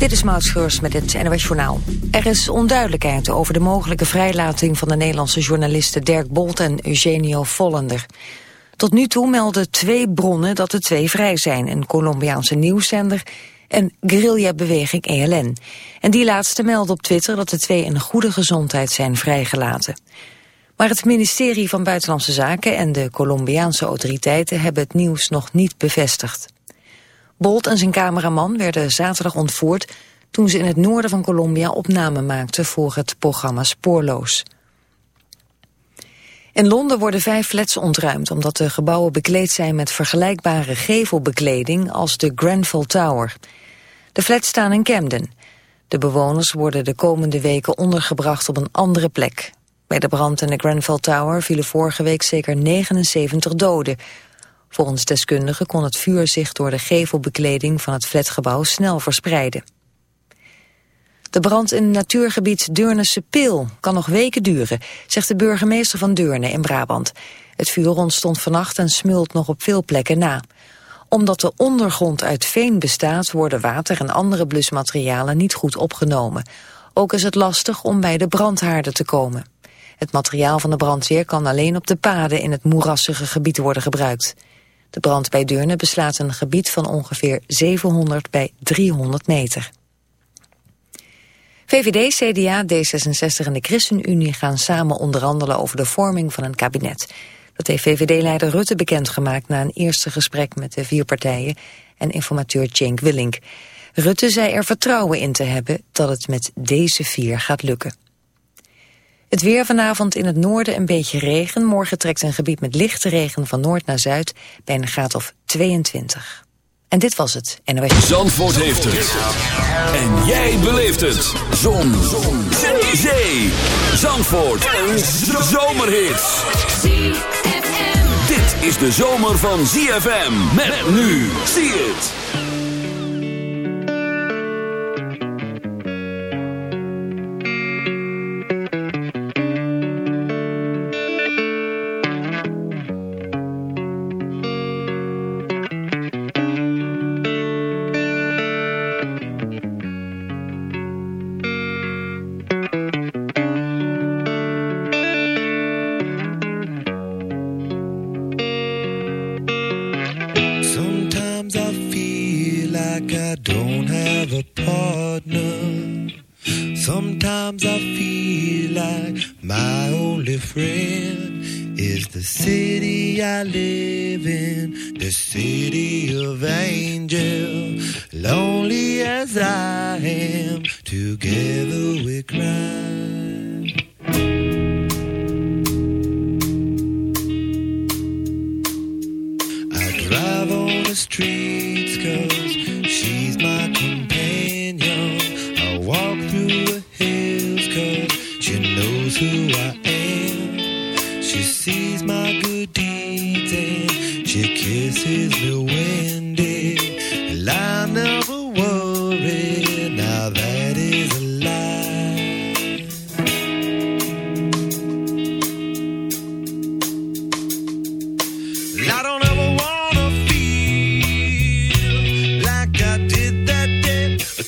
Dit is Maud met het NOS Journaal. Er is onduidelijkheid over de mogelijke vrijlating van de Nederlandse journalisten Dirk Bolt en Eugenio Vollender. Tot nu toe melden twee bronnen dat de twee vrij zijn, een Colombiaanse nieuwszender en guerrilla-beweging ELN. En die laatste melden op Twitter dat de twee in goede gezondheid zijn vrijgelaten. Maar het ministerie van Buitenlandse Zaken en de Colombiaanse autoriteiten hebben het nieuws nog niet bevestigd. Bolt en zijn cameraman werden zaterdag ontvoerd toen ze in het noorden van Colombia opname maakten voor het programma Spoorloos. In Londen worden vijf flats ontruimd omdat de gebouwen bekleed zijn met vergelijkbare gevelbekleding als de Grenfell Tower. De flats staan in Camden. De bewoners worden de komende weken ondergebracht op een andere plek. Bij de brand in de Grenfell Tower vielen vorige week zeker 79 doden. Volgens deskundigen kon het vuur zich door de gevelbekleding van het flatgebouw snel verspreiden. De brand in natuurgebied Deurnense Peel kan nog weken duren, zegt de burgemeester van Deurne in Brabant. Het vuur ontstond vannacht en smult nog op veel plekken na. Omdat de ondergrond uit veen bestaat, worden water en andere blusmaterialen niet goed opgenomen. Ook is het lastig om bij de brandhaarden te komen. Het materiaal van de brandweer kan alleen op de paden in het moerassige gebied worden gebruikt. De brand bij Deurne beslaat een gebied van ongeveer 700 bij 300 meter. VVD, CDA, D66 en de ChristenUnie gaan samen onderhandelen over de vorming van een kabinet. Dat heeft VVD-leider Rutte bekendgemaakt na een eerste gesprek met de vier partijen en informateur Cenk Willink. Rutte zei er vertrouwen in te hebben dat het met deze vier gaat lukken. Het weer vanavond in het noorden een beetje regen. Morgen trekt een gebied met lichte regen van noord naar zuid bij een graad of 22. En dit was het. NOS. Zandvoort heeft het. En jij beleeft het. Zon. Zon. Zee. Zee. Zandvoort. Een zomerhit. Dit is de zomer van ZFM. Met nu. Zie het.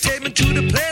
To the that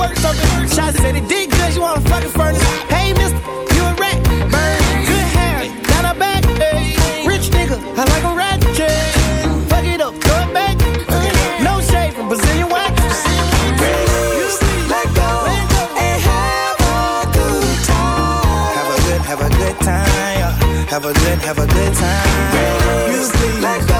Work something. Shots said it did good, you wanna fucking furnace. Hey, mister, you a rat. Burn, good hair, down her back. Hey. Rich nigga, I like a rat. Fuck it up, throw it back. No shade from Brazilian wax. Let go and have a good time. Have a good, have a good time. Have a good, have a good time. You sleep. Let go